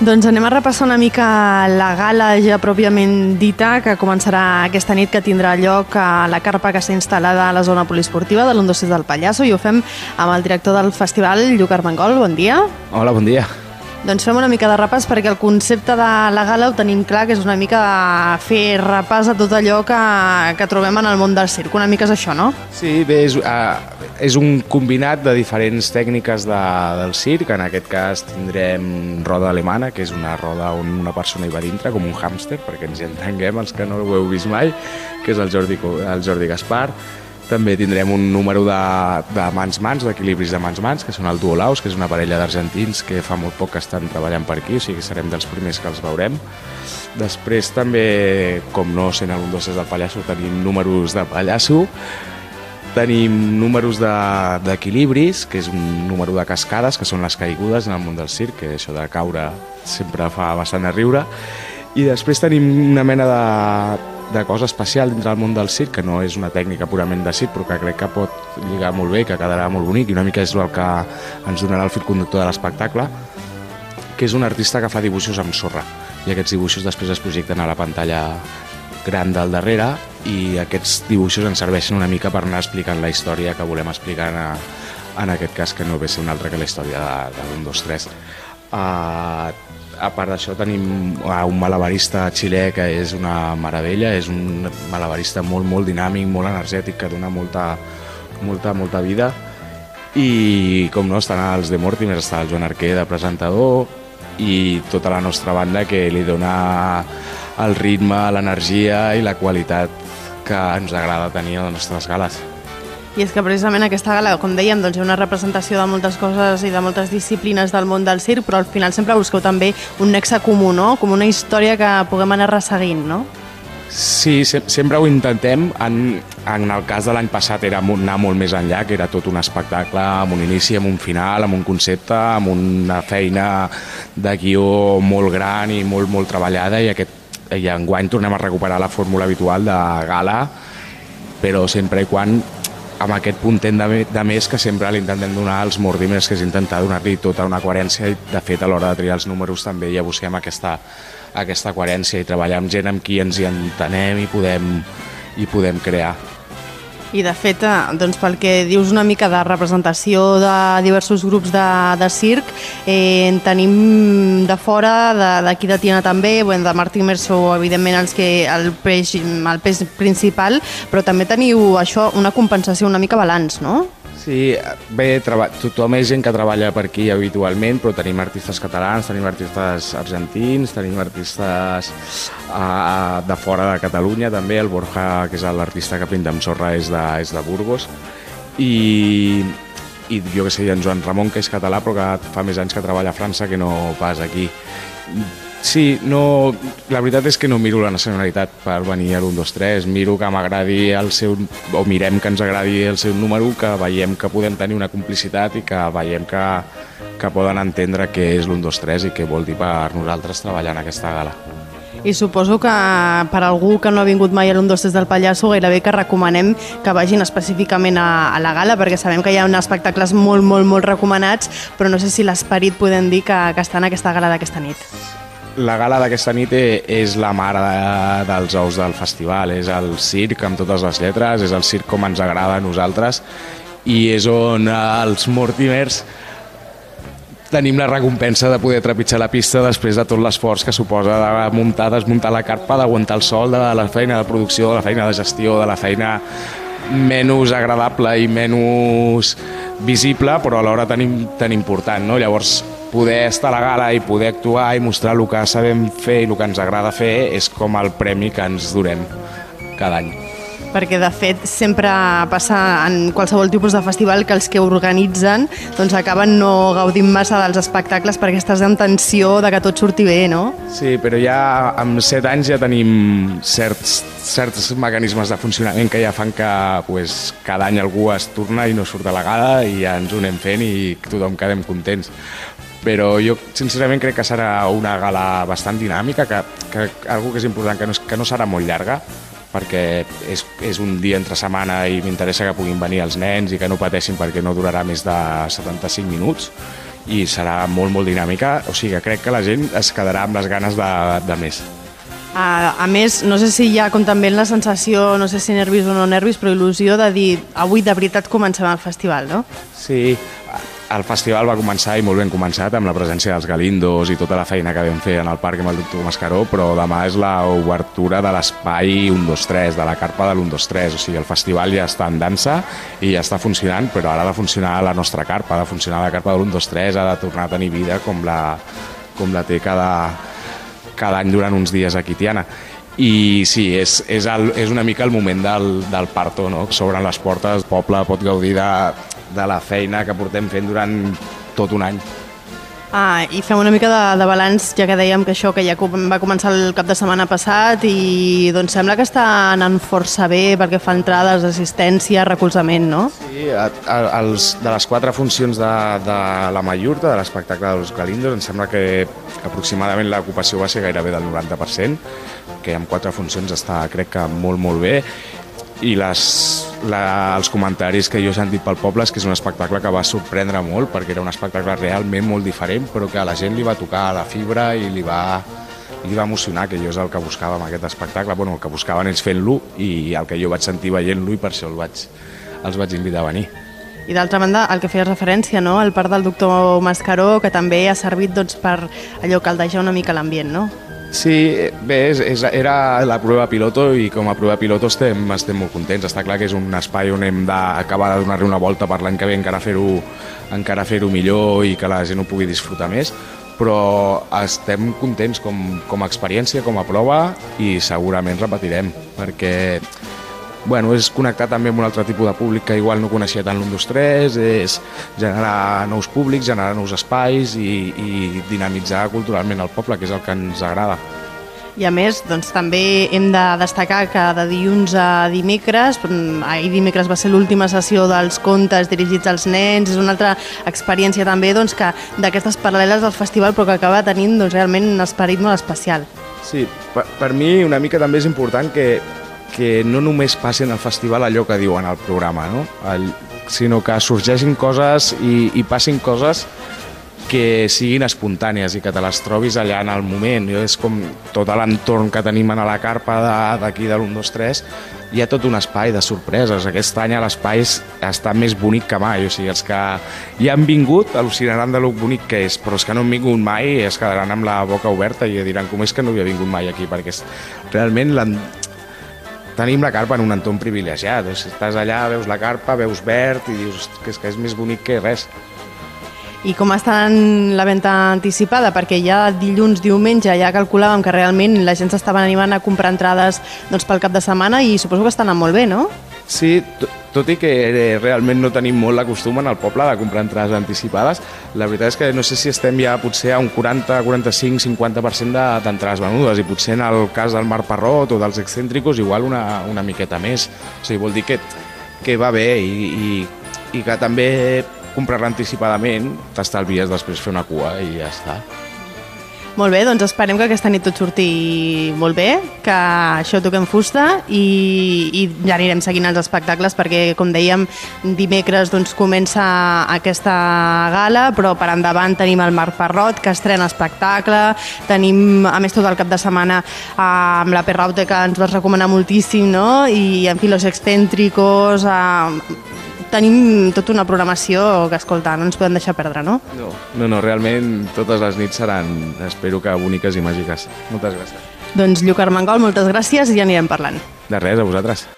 Doncs anem a repassar una mica la gala ja pròpiament dita, que començarà aquesta nit, que tindrà lloc a la carpa que està instal·lada a la zona poliesportiva de l'126 del Pallasso, i ho fem amb el director del festival, Lluc Armengol. Bon dia. Hola, bon dia. Doncs fem una mica de repàs perquè el concepte de la gala ho tenim clar, que és una mica fer repàs a tot allò que, que trobem en el món del circ. Una mica és això, no? Sí, bé, és, uh, és un combinat de diferents tècniques de, del circ. En aquest cas tindrem roda alemana, que és una roda on una persona hi va dintre, com un hàmster, perquè ens hi entenguem, els que no ho heu vist mai, que és el Jordi, el Jordi Gaspar. També tindrem un número de, de mans-mans, d'equilibris de mans-mans, que són el Duo Laus, que és una parella d'argentins que fa molt poc que estan treballant per aquí, o sigui que serem dels primers que els veurem. Després també, com no sent 1, 2, del pallasso, tenim números de pallasso, tenim números d'equilibris, de, que és un número de cascades, que són les caigudes en el món del circ, que això de caure sempre fa bastant a riure, i després tenim una mena de, de cosa especial dintre del món del circ, que no és una tècnica purament de circ, però que crec que pot lligar molt bé, que quedarà molt bonic, i una mica és el que ens donarà el fil conductor de l'espectacle, que és un artista que fa dibuixos amb sorra, i aquests dibuixos després es projecten a la pantalla gran del darrere i aquests dibuixos ens serveixen una mica per anar explicant la història que volem explicar en, a, en aquest cas que no ve ser una altra que la història de, de 1, 2, 3. Uh, a part d'això tenim un malabarista xilè que és una meravella, és un malabarista molt, molt dinàmic, molt energètic, que dona molta, molta, molta vida. I com no, estan els de Mortimer, està el Joan Arquer de presentador i tota la nostra banda que li dona el ritme, l'energia i la qualitat que ens agrada tenir a les nostres gales. I és que precisament aquesta gala, com dèiem, doncs hi ha una representació de moltes coses i de moltes disciplines del món del circ, però al final sempre busqueu també un nexe comú, no? Com una història que puguem anar resseguint, no? Sí, se sempre ho intentem. En, en el cas de l'any passat era anar molt més enllà, que era tot un espectacle amb un inici, amb un final, amb un concepte, amb una feina de guió molt gran i molt, molt treballada i aquest i enguany tornem a recuperar la fórmula habitual de gala, però sempre i quan amb aquest puntent de, de més que sempre li intentem donar als Mordimers, que és intentar donar-li tota una coherència i de fet a l'hora de triar els números també ja busquem aquesta, aquesta coherència i treballar amb gent amb qui ens hi entenem i podem, i podem crear. I de fet, eh, doncs pel que dius una mica de representació de diversos grups de, de circ, eh, en tenim de fora, d'aquí de, de Tiana també, bueno, de Martí Merso, evidentment els que, el, peix, el peix principal, però també teniu això, una compensació una mica balanç, no? Sí, bé, tothom és gent que treballa per aquí habitualment, però tenim artistes catalans, tenim artistes argentins, tenim artistes uh, de fora de Catalunya també, el Borja, que és l'artista que pinta amb sorra, és de, és de Burgos, i, i jo que sé, en Joan Ramon, que és català, però que fa més anys que treballa a França que no pas aquí Sí, no, la veritat és que no miro la nacionalitat per venir a l'1, 2, 3. Miro que m'agradi el seu... o mirem que ens agradi el seu número, que veiem que podem tenir una complicitat i que veiem que, que poden entendre què és l'1, 2, 3 i què vol dir per nosaltres treballar en aquesta gala. I suposo que per algú que no ha vingut mai a l'Un, dos, del Pallasso, gairebé que recomanem que vagin específicament a, a la gala, perquè sabem que hi ha uns espectacles molt, molt, molt recomanats, però no sé si l'esperit podem dir que, que està en aquesta gala d'aquesta nit la gala d'aquesta nit e, és la mare de, dels ous del festival, és el circ amb totes les lletres, és el circ com ens agrada a nosaltres i és on els Mortimers tenim la recompensa de poder trepitjar la pista després de tot l'esforç que suposa de muntar, desmuntar la carpa, d'aguantar el sol, de la feina de producció, de la feina de gestió, de la feina menys agradable i menys visible, però alhora tan, tan important. No? Llavors, poder estar a la gala i poder actuar i mostrar el que sabem fer i el que ens agrada fer és com el premi que ens durem cada any perquè de fet sempre passa en qualsevol tipus de festival que els que organitzen doncs acaben no gaudint massa dels espectacles perquè estàs en tensió de que tot surti bé, no? Sí, però ja amb set anys ja tenim certs, certs mecanismes de funcionament que ja fan que pues, cada any algú es torna i no surt a la gala i ja ens ho anem fent i tothom quedem contents però jo sincerament crec que serà una gala bastant dinàmica, que, que algo que és important, que no, que no serà molt llarga, perquè és, és un dia entre setmana i m'interessa que puguin venir els nens i que no pateixin perquè no durarà més de 75 minuts i serà molt, molt dinàmica, o sigui, crec que la gent es quedarà amb les ganes de, de més. A, a més, no sé si hi ha com també la sensació, no sé si nervis o no nervis, però il·lusió de dir avui de veritat comencem el festival, no? Sí, el festival va començar i molt ben començat amb la presència dels galindos i tota la feina que vam fer en el parc amb el doctor Mascaró, però demà és l'obertura de l'espai 1-2-3, de la carpa de l'1-2-3, o sigui, el festival ja està en dansa i ja està funcionant, però ara ha de funcionar la nostra carpa, ha de funcionar la carpa de l'1-2-3, ha de tornar a tenir vida com la, com la té cada, cada any durant uns dies aquí, Tiana i sí, és, és, el, és una mica el moment del, del parto, no? s'obren les portes, el poble pot gaudir de, de la feina que portem fent durant tot un any. Ah, I fem una mica de, de balanç, ja que dèiem que això que ja va començar el cap de setmana passat i doncs sembla que està anant força bé perquè fa entrades, assistència, recolzament, no? Sí, a, a, els, de les quatre funcions de, de la Mallorta, de l'espectacle dels Galindos, em sembla que aproximadament l'ocupació va ser gairebé del 90%, que amb quatre funcions està, crec que, molt, molt bé i les, la, els comentaris que jo he sentit pel poble és que és un espectacle que va sorprendre molt perquè era un espectacle realment molt diferent però que a la gent li va tocar la fibra i li va, li va emocionar, que jo és el que buscava amb aquest espectacle, bueno, el que buscaven ells fent-lo i el que jo vaig sentir veient-lo i per això el vaig, els vaig invitar a venir. I d'altra banda, el que feies referència, no? el part del doctor Mascaró, que també ha servit doncs, per allò caldejar una mica l'ambient, no? Sí, bé, és, és, era la prova piloto i com a prova piloto estem, estem molt contents. Està clar que és un espai on hem d'acabar de donar-li una volta per l'any que ve encara fer-ho encara fer millor i que la gent ho pugui disfrutar més, però estem contents com, com a experiència, com a prova i segurament repetirem, perquè bueno, és connectar també amb un altre tipus de públic que igual no coneixia tant l'1-2-3, és generar nous públics, generar nous espais i, i dinamitzar culturalment el poble, que és el que ens agrada. I a més, doncs, també hem de destacar que de dilluns a dimecres, ahir dimecres va ser l'última sessió dels contes dirigits als nens, és una altra experiència també doncs, que d'aquestes paral·leles del festival però que acaba tenint doncs, realment un esperit molt especial. Sí, per, per mi una mica també és important que que no només passin al festival allò que diuen al programa, no? El, sinó que sorgeixin coses i, i passin coses que siguin espontànies i que te les trobis allà en el moment. Jo és com tot l'entorn que tenim a la carpa d'aquí de, de l'1, 2, 3, hi ha tot un espai de sorpreses. Aquest any l'espai està més bonic que mai. O sigui, els que hi han vingut al·lucinaran de lo bonic que és, però els que no han vingut mai es quedaran amb la boca oberta i diran com és que no havia vingut mai aquí, perquè és, realment tenim la carpa en un entorn privilegiat. O sigui, estàs allà, veus la carpa, veus verd i dius que és, que és més bonic que res. I com està en la venda anticipada? Perquè ja dilluns, diumenge, ja calculàvem que realment la gent s'estava animant a comprar entrades doncs, pel cap de setmana i suposo que està anant molt bé, no? Sí, tot i que eh, realment no tenim molt la costum en el poble de comprar entrades anticipades, la veritat és que no sé si estem ja potser a un 40, 45, 50% d'entrades venudes i potser en el cas del Mar Parrot o dels excèntricos igual una, una miqueta més. O sigui, vol dir que, que va bé i, i, i que també comprar-la anticipadament t'estalvies després fer una cua i ja està. Molt bé, doncs esperem que aquesta nit tot surti molt bé, que això toquem fusta i, i ja anirem seguint els espectacles perquè, com dèiem, dimecres doncs, comença aquesta gala, però per endavant tenim el Marc Parrot, que estrena espectacle, tenim, a més, tot el cap de setmana eh, amb la Perraute, que ens vas recomanar moltíssim, no? i en Filos Excéntricos, eh, tenim tota una programació que, escolta, no ens podem deixar perdre, no? No, no, no realment totes les nits seran, espero que boniques i màgiques. Moltes gràcies. Doncs Lluc Armengol, moltes gràcies i ja anirem parlant. De res, a vosaltres.